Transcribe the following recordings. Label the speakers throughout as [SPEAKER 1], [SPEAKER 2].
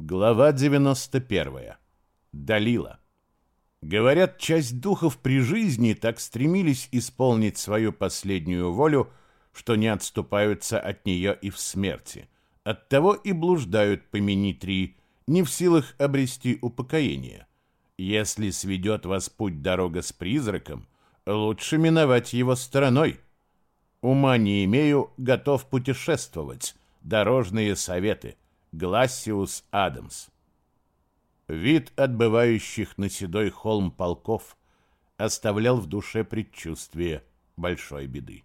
[SPEAKER 1] Глава 91. Далила. Говорят, часть духов при жизни так стремились исполнить свою последнюю волю, что не отступаются от нее и в смерти. Оттого и блуждают по Минитрии, не в силах обрести упокоение. Если сведет вас путь дорога с призраком, лучше миновать его стороной. Ума не имею, готов путешествовать. Дорожные советы – Глассиус Адамс. Вид отбывающих на седой холм полков оставлял в душе предчувствие большой беды.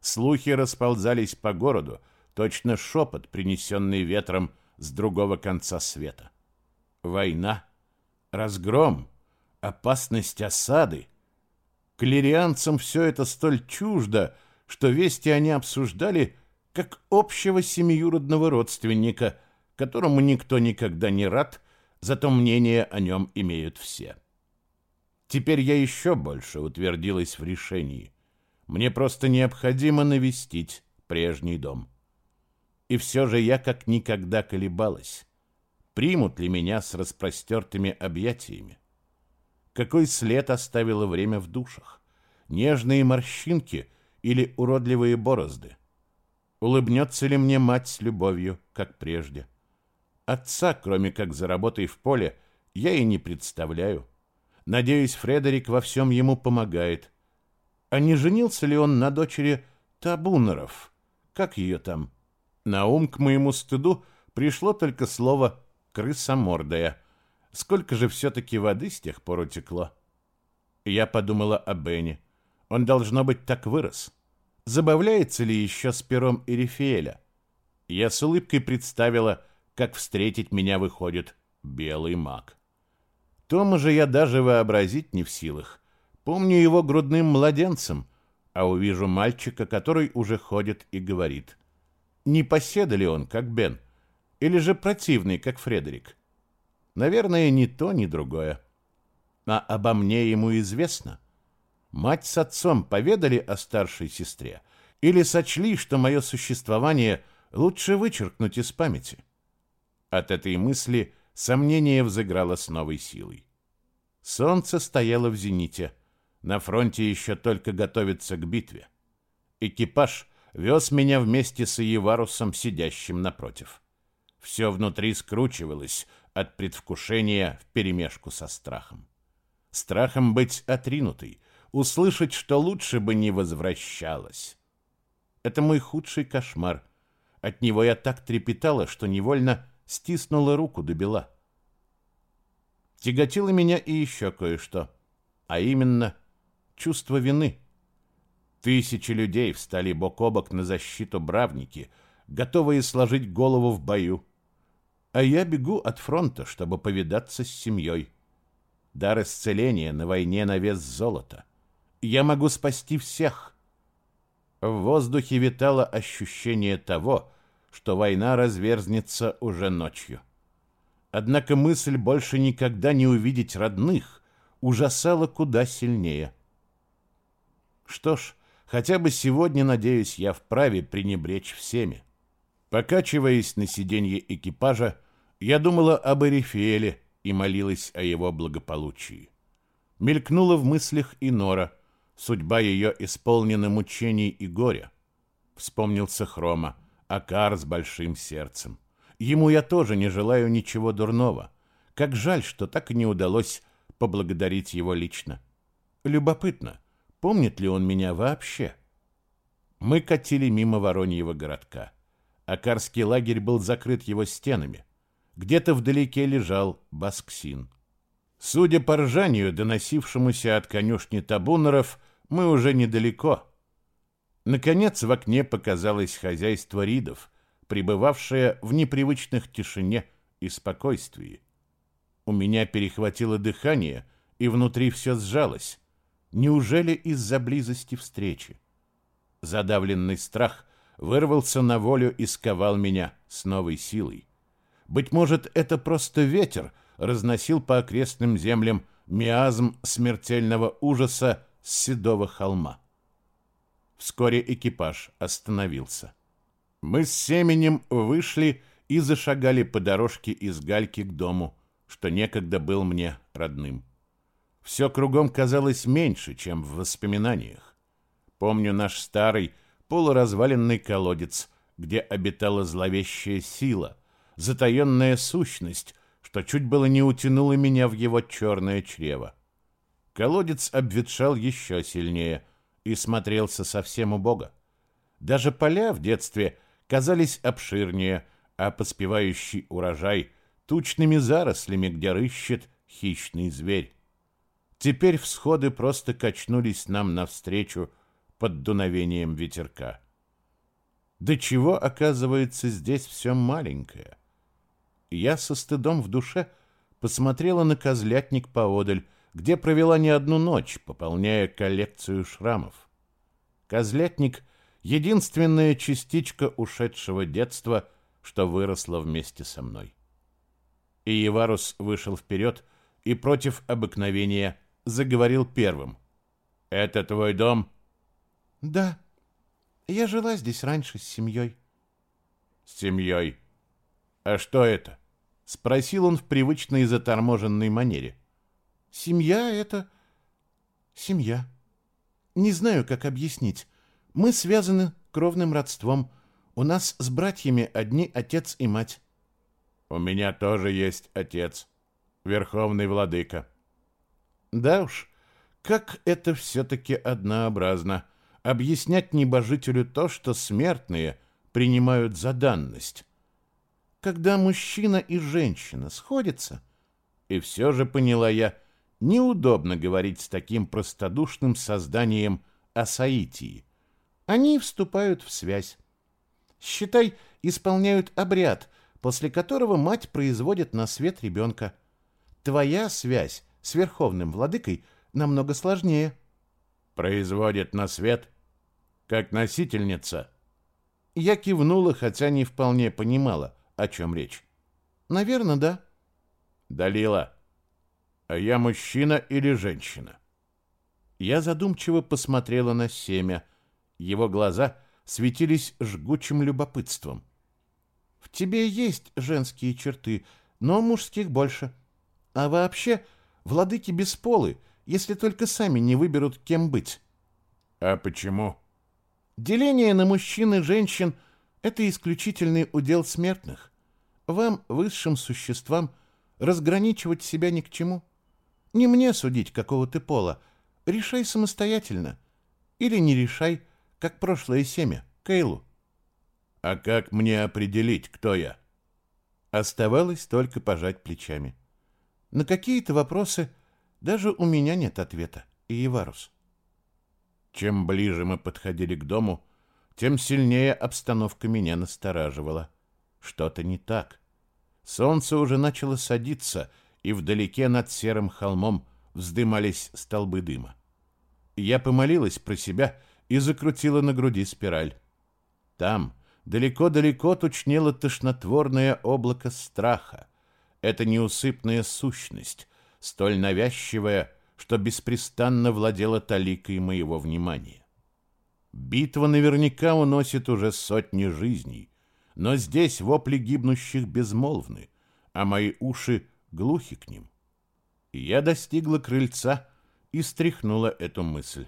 [SPEAKER 1] Слухи расползались по городу, точно шепот, принесенный ветром с другого конца света. Война, разгром, опасность осады. Клерианцам все это столь чуждо, что вести они обсуждали как общего семиюродного родственника, которому никто никогда не рад, зато мнение о нем имеют все. Теперь я еще больше утвердилась в решении. Мне просто необходимо навестить прежний дом. И все же я как никогда колебалась. Примут ли меня с распростертыми объятиями? Какой след оставило время в душах? Нежные морщинки или уродливые борозды? Улыбнется ли мне мать с любовью, как прежде? Отца, кроме как за работой в поле, я и не представляю. Надеюсь, Фредерик во всем ему помогает. А не женился ли он на дочери Табунеров? Как ее там? На ум к моему стыду пришло только слово «крысомордая». Сколько же все-таки воды с тех пор утекло? Я подумала о Бене. Он, должно быть, так вырос. Забавляется ли еще с пером Эрифеэля? Я с улыбкой представила, как встретить меня выходит белый маг. Тома же я даже вообразить не в силах. Помню его грудным младенцем, а увижу мальчика, который уже ходит и говорит. Не поседа ли он, как Бен, или же противный, как Фредерик? Наверное, ни то, ни другое. А обо мне ему известно. Мать с отцом поведали о старшей сестре или сочли, что мое существование лучше вычеркнуть из памяти. От этой мысли сомнение взыграло с новой силой. Солнце стояло в зените. На фронте еще только готовится к битве. Экипаж вез меня вместе с Иеварусом, сидящим напротив. Все внутри скручивалось от предвкушения вперемешку со страхом. Страхом быть отринутой, услышать, что лучше бы не возвращалась. Это мой худший кошмар. От него я так трепетала, что невольно стиснула руку до бела. Тяготило меня и еще кое-что, а именно чувство вины. Тысячи людей встали бок о бок на защиту бравники, готовые сложить голову в бою. А я бегу от фронта, чтобы повидаться с семьей. Дар исцеления на войне на вес золота — я могу спасти всех. В воздухе витало ощущение того, что война разверзнется уже ночью. Однако мысль больше никогда не увидеть родных ужасала куда сильнее. Что ж, хотя бы сегодня, надеюсь, я вправе пренебречь всеми. Покачиваясь на сиденье экипажа, я думала об Эрифееле и молилась о его благополучии. Мелькнула в мыслях и Нора — Судьба ее исполнена мучений и горя. Вспомнился Хрома, Акар с большим сердцем. Ему я тоже не желаю ничего дурного. Как жаль, что так и не удалось поблагодарить его лично. Любопытно, помнит ли он меня вообще? Мы катили мимо Вороньего городка. Акарский лагерь был закрыт его стенами. Где-то вдалеке лежал Басксин. Судя по ржанию, доносившемуся от конюшни табунеров, мы уже недалеко. Наконец в окне показалось хозяйство Ридов, пребывавшее в непривычных тишине и спокойствии. У меня перехватило дыхание, и внутри все сжалось. Неужели из-за близости встречи? Задавленный страх вырвался на волю и сковал меня с новой силой. Быть может, это просто ветер разносил по окрестным землям миазм смертельного ужаса с седого холма. Вскоре экипаж остановился. Мы с Семенем вышли и зашагали по дорожке из гальки к дому, что некогда был мне родным. Все кругом казалось меньше, чем в воспоминаниях. Помню наш старый, полуразваленный колодец, где обитала зловещая сила, затаенная сущность, что чуть было не утянула меня в его черное чрево. Колодец обветшал еще сильнее и смотрелся совсем убого. Даже поля в детстве казались обширнее, а поспевающий урожай тучными зарослями, где рыщет хищный зверь. Теперь всходы просто качнулись нам навстречу под дуновением ветерка. До чего, оказывается, здесь все маленькое? Я со стыдом в душе посмотрела на козлятник поодаль, где провела не одну ночь, пополняя коллекцию шрамов. Козлятник — единственная частичка ушедшего детства, что выросла вместе со мной. И Еварус вышел вперед и против обыкновения заговорил первым. «Это твой дом?»
[SPEAKER 2] «Да. Я жила здесь раньше с семьей».
[SPEAKER 1] «С семьей? А что это?» — спросил он в привычной заторможенной манере.
[SPEAKER 2] «Семья — это... семья. Не знаю, как объяснить. Мы связаны кровным родством. У нас с братьями одни отец и мать».
[SPEAKER 1] «У меня тоже есть отец, верховный владыка».
[SPEAKER 2] «Да уж, как это все-таки однообразно» объяснять небожителю то, что смертные принимают за данность. Когда мужчина и женщина сходятся, и все же поняла я, неудобно говорить с таким простодушным созданием о Саитии. Они вступают в связь. Считай, исполняют обряд, после которого мать производит на свет ребенка. Твоя связь с Верховным Владыкой намного сложнее.
[SPEAKER 1] Производит на свет? как носительница.
[SPEAKER 2] Я кивнула, хотя не вполне понимала, о чем речь. Наверное, да.
[SPEAKER 1] Далила, а я мужчина или женщина?
[SPEAKER 2] Я задумчиво посмотрела на семя. Его глаза светились жгучим любопытством. В тебе есть женские черты, но мужских больше. А вообще, владыки бесполы, если только сами не выберут, кем быть.
[SPEAKER 1] А почему?
[SPEAKER 2] Деление на мужчин и женщин – это исключительный удел смертных. Вам, высшим существам, разграничивать себя ни к чему. Не мне судить, какого ты пола. Решай самостоятельно. Или не решай, как прошлое семя, Кейлу.
[SPEAKER 1] А как мне определить, кто я?
[SPEAKER 2] Оставалось только пожать плечами. На какие-то вопросы даже у меня нет ответа, Иеварус.
[SPEAKER 1] Чем ближе мы подходили к дому, тем сильнее обстановка меня настораживала. Что-то не так. Солнце уже начало садиться, и вдалеке над серым холмом вздымались столбы дыма. Я помолилась про себя и закрутила на груди спираль. Там, далеко-далеко, тучнело тошнотворное облако страха. Это неусыпная сущность, столь навязчивая, что беспрестанно владела таликой моего внимания. Битва наверняка уносит уже сотни жизней, но здесь вопли гибнущих безмолвны, а мои уши глухи к ним. Я достигла крыльца и стряхнула эту мысль.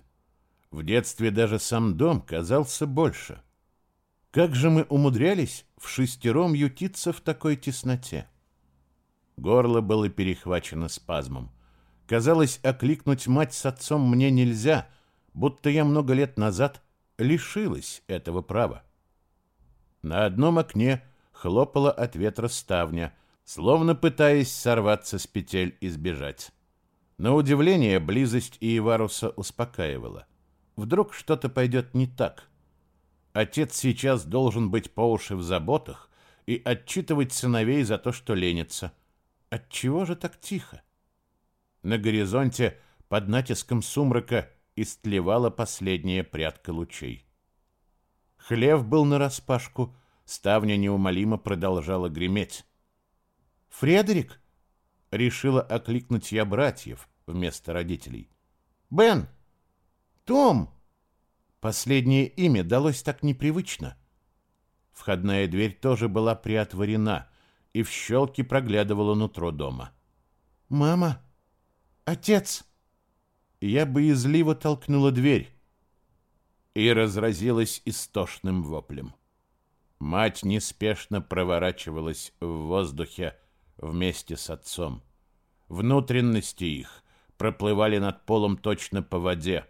[SPEAKER 1] В детстве даже сам дом казался больше. Как же мы умудрялись в шестером ютиться в такой тесноте? Горло было перехвачено спазмом. Казалось, окликнуть мать с отцом мне нельзя, будто я много лет назад лишилась этого права. На одном окне хлопала от ветра ставня, словно пытаясь сорваться с петель и сбежать. На удивление, близость Иеваруса успокаивала. Вдруг что-то пойдет не так. Отец сейчас должен быть по уши в заботах и отчитывать сыновей за то, что ленится. Отчего же так тихо? На горизонте под натиском сумрака истлевала последняя прядка лучей. Хлев был нараспашку, ставня неумолимо продолжала греметь. «Фредерик?» — решила окликнуть я братьев вместо родителей. «Бен! Том!» Последнее имя далось так непривычно.
[SPEAKER 2] Входная дверь тоже была приотворена, и в щелке проглядывало нутро дома. «Мама! Отец!» Я боязливо толкнула дверь и разразилась истошным воплем. Мать неспешно проворачивалась в воздухе вместе с отцом. Внутренности их проплывали над полом точно по воде,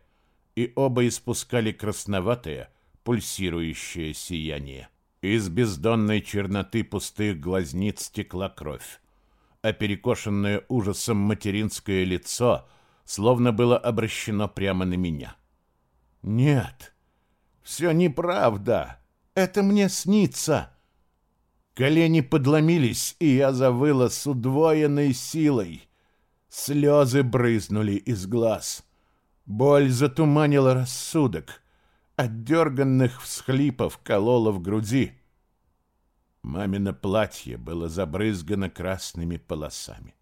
[SPEAKER 2] и оба испускали красноватое, пульсирующее сияние. Из бездонной черноты пустых глазниц текла кровь, а перекошенное ужасом материнское лицо словно было обращено прямо на меня. «Нет, все неправда, это мне снится!» Колени подломились, и я завыла с удвоенной силой. Слезы брызнули из глаз. Боль затуманила рассудок. От дерганных всхлипов колола в груди. Мамино платье было забрызгано красными полосами.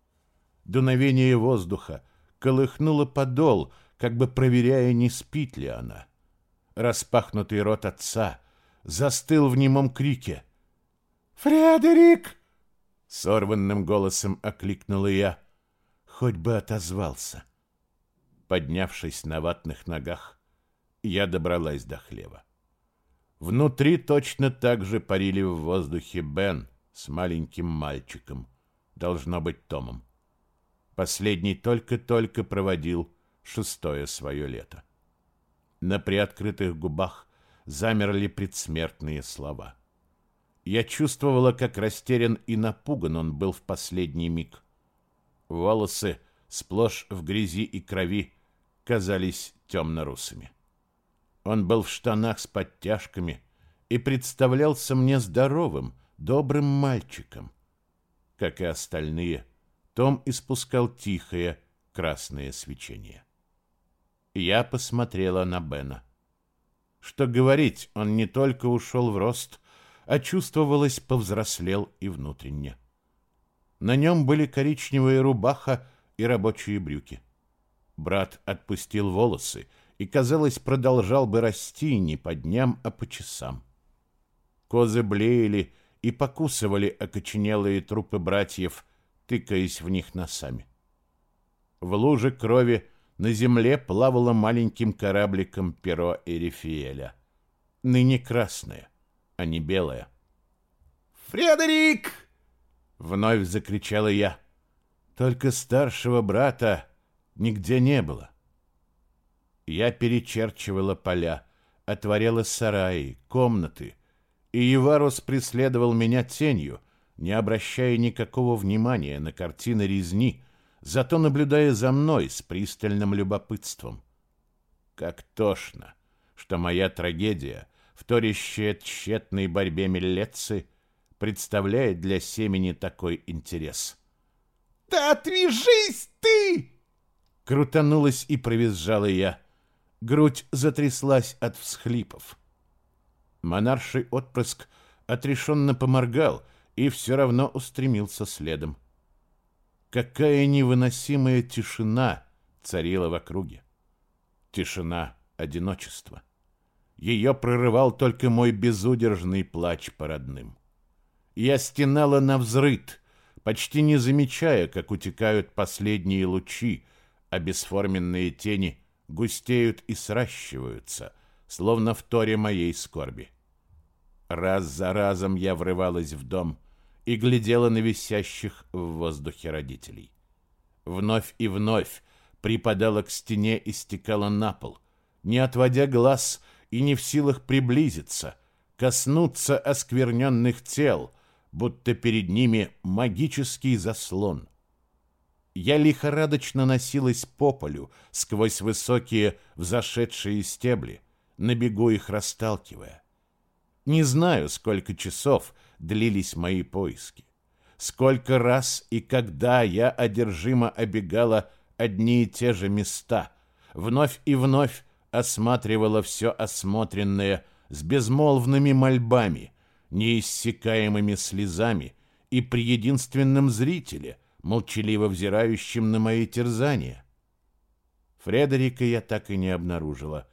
[SPEAKER 2] Дуновение воздуха колыхнуло подол, как бы проверяя, не спит ли она. Распахнутый рот отца застыл в немом крике. «Фредерик!» Сорванным голосом окликнула я. Хоть бы отозвался. Поднявшись на ватных ногах, я добралась до хлева. Внутри точно так же парили в воздухе Бен с маленьким мальчиком, должно быть Томом. Последний только-только проводил шестое свое лето. На приоткрытых губах замерли предсмертные слова. Я чувствовала, как растерян и напуган он был в последний миг. Волосы, сплошь в грязи и крови, казались темно-русыми. Он был в штанах с подтяжками и представлялся мне здоровым, добрым мальчиком. Как и остальные, Том испускал тихое красное свечение. Я посмотрела на Бена. Что говорить, он не только ушел в рост, а чувствовалось, повзрослел и внутренне. На нем были коричневая рубаха и рабочие брюки. Брат отпустил волосы и, казалось, продолжал бы расти не по дням, а по часам. Козы блеяли и покусывали окоченелые трупы братьев, тыкаясь в них носами. В луже крови на земле плавало маленьким корабликом перо Эрифиэля. Ныне красное, а не белое. «Фредерик!» — вновь закричала я. Только старшего брата нигде не было. Я перечерчивала поля, отворяла сараи, комнаты, и Еварус преследовал меня тенью, не обращая никакого внимания на картины резни, зато наблюдая за мной с пристальным любопытством. Как тошно, что моя трагедия, вторящая тщетной борьбе Миллетцы, представляет для семени такой интерес. «Да отвяжись ты!» Крутанулась и провизжала я. Грудь затряслась от всхлипов. Монарший отпрыск отрешенно поморгал и все равно устремился следом. Какая невыносимая тишина царила в округе. Тишина одиночества. Ее прорывал только мой безудержный плач по родным. Я стенала на взрыт, почти не замечая, как утекают последние лучи, а бесформенные тени густеют и сращиваются, словно в торе моей скорби. Раз за разом я врывалась в дом — и глядела на висящих в воздухе родителей. Вновь и вновь припадала к стене и стекала на пол, не отводя глаз и не в силах приблизиться, коснуться оскверненных тел, будто перед ними магический заслон. Я лихорадочно носилась по полю сквозь высокие взошедшие стебли, на бегу их расталкивая. Не знаю, сколько часов длились мои поиски. Сколько раз и когда я одержимо обегала одни и те же места, вновь и вновь осматривала все осмотренное с безмолвными мольбами, неиссякаемыми слезами и при единственном зрителе, молчаливо взирающем на мои терзания. Фредерика я так и не обнаружила.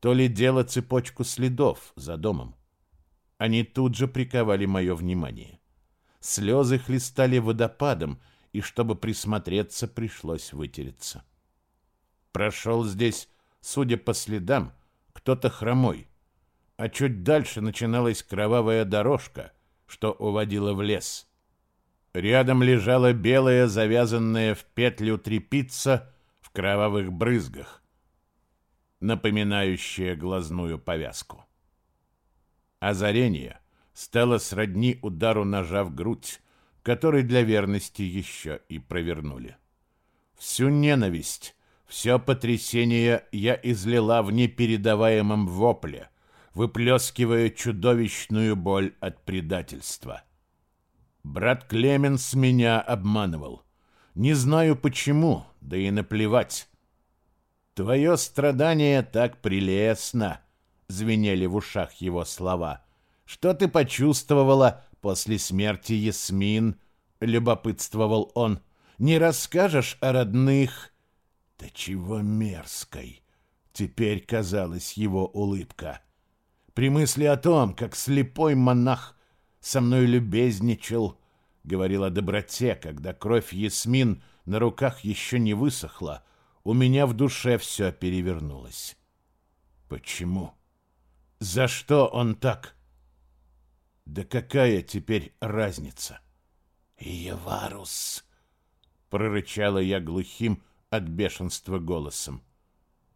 [SPEAKER 2] То ли дело цепочку следов за домом. Они тут же приковали мое внимание. Слезы хлестали водопадом, и чтобы присмотреться, пришлось вытереться. Прошел здесь, судя по следам, кто-то хромой, а чуть дальше начиналась кровавая дорожка, что уводила в лес. Рядом лежала белая, завязанная в петлю трепица в кровавых брызгах, напоминающая глазную повязку. Озарение стало сродни удару ножа в грудь, который для верности еще и провернули. Всю ненависть, все потрясение я излила в непередаваемом вопле, выплескивая чудовищную боль от предательства. Брат Клеменс меня обманывал. Не знаю почему, да и наплевать. Твое страдание так прелестно, звенели в ушах его слова. Что ты почувствовала после смерти Ясмин? Любопытствовал он. Не расскажешь о родных? Да чего мерзкой! Теперь казалась его улыбка. При мысли о том, как слепой монах со мной любезничал, говорил о доброте, когда кровь Ясмин на руках еще не высохла, у меня в душе все перевернулось. Почему? За что он так? Да какая теперь разница? Еварус, прорычала я глухим от бешенства голосом.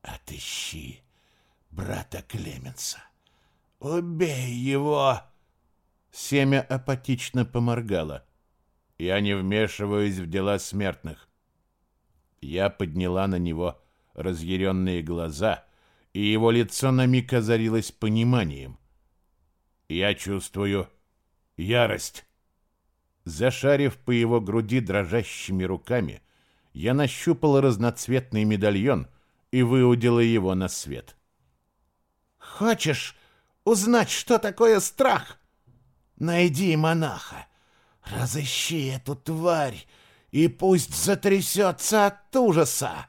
[SPEAKER 2] Отыщи брата Клеменса. Убей его! Семя апатично поморгало. Я не вмешиваюсь в дела смертных. Я подняла на него разъяренные глаза, и его лицо на миг озарилось пониманием. Я чувствую ярость. Зашарив по его груди дрожащими руками, я нащупала разноцветный медальон и выудила его на свет. «Хочешь узнать, что такое страх?» Найди монаха, разыщи эту тварь, и пусть затрясется от ужаса.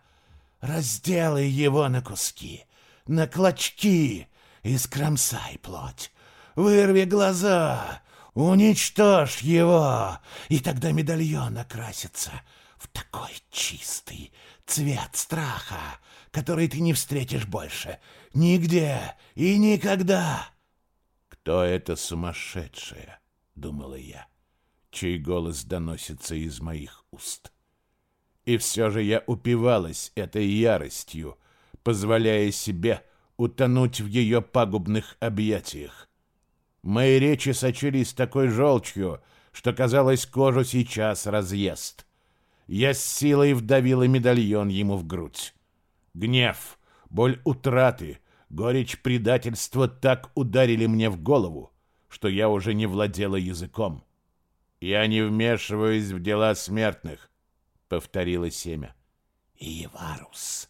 [SPEAKER 2] Разделай его на куски, на клочки, и скромсай плоть. Вырви глаза, уничтожь его, и тогда медальон окрасится в такой чистый цвет страха, который ты не встретишь больше нигде и никогда. «Кто это сумасшедшая?» — думала я, чей голос доносится из моих уст. И все же я упивалась этой яростью, позволяя себе утонуть в ее пагубных объятиях. Мои речи сочились такой желчью, что, казалось, кожу сейчас разъест. Я с силой вдавила медальон ему в грудь. Гнев, боль утраты, Горечь предательства так ударили мне в голову, что я уже не владела языком. «Я не вмешиваюсь в дела смертных», — повторила семя. «Иварус,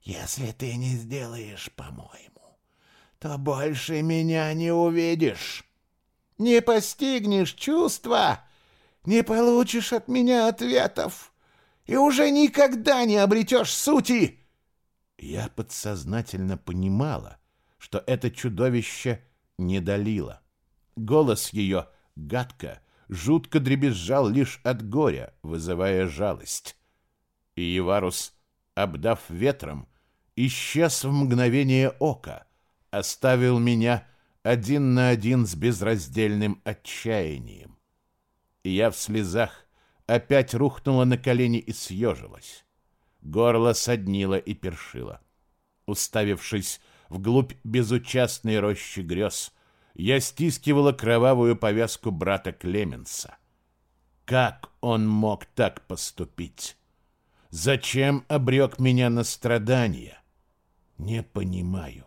[SPEAKER 2] если ты не сделаешь, по-моему, то больше меня не увидишь. Не постигнешь чувства, не получишь от меня ответов и уже никогда не обретешь сути». Я подсознательно понимала, что это чудовище не долило. Голос ее гадко, жутко дребезжал лишь от горя, вызывая жалость. И Еварус, обдав ветром, исчез в мгновение ока, оставил меня один на один с безраздельным отчаянием. И я в слезах опять рухнула на колени и съежилась. Горло соднило и першило. Уставившись вглубь безучастной рощи грез, я стискивала кровавую повязку брата Клеменса. Как он мог так поступить? Зачем обрек меня на страдания? Не понимаю.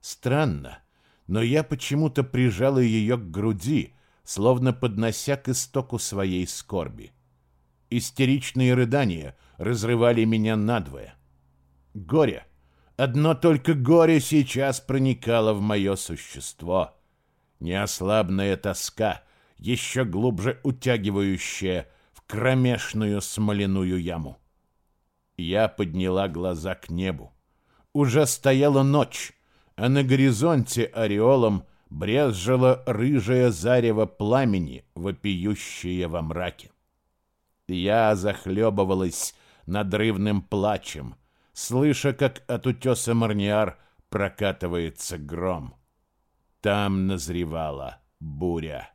[SPEAKER 2] Странно, но я почему-то прижала ее к груди, словно поднося к истоку своей скорби. Истеричные рыдания разрывали меня надвое. Горе, одно только горе сейчас проникало в мое существо. Неослабная тоска, еще глубже утягивающая в кромешную смоляную яму. Я подняла глаза к небу. Уже стояла ночь, а на горизонте ореолом
[SPEAKER 1] брезжило рыжее зарево пламени, вопиющее во мраке. Я захлебывалась надрывным плачем, слыша, как от утеса Марниар прокатывается гром. Там назревала буря.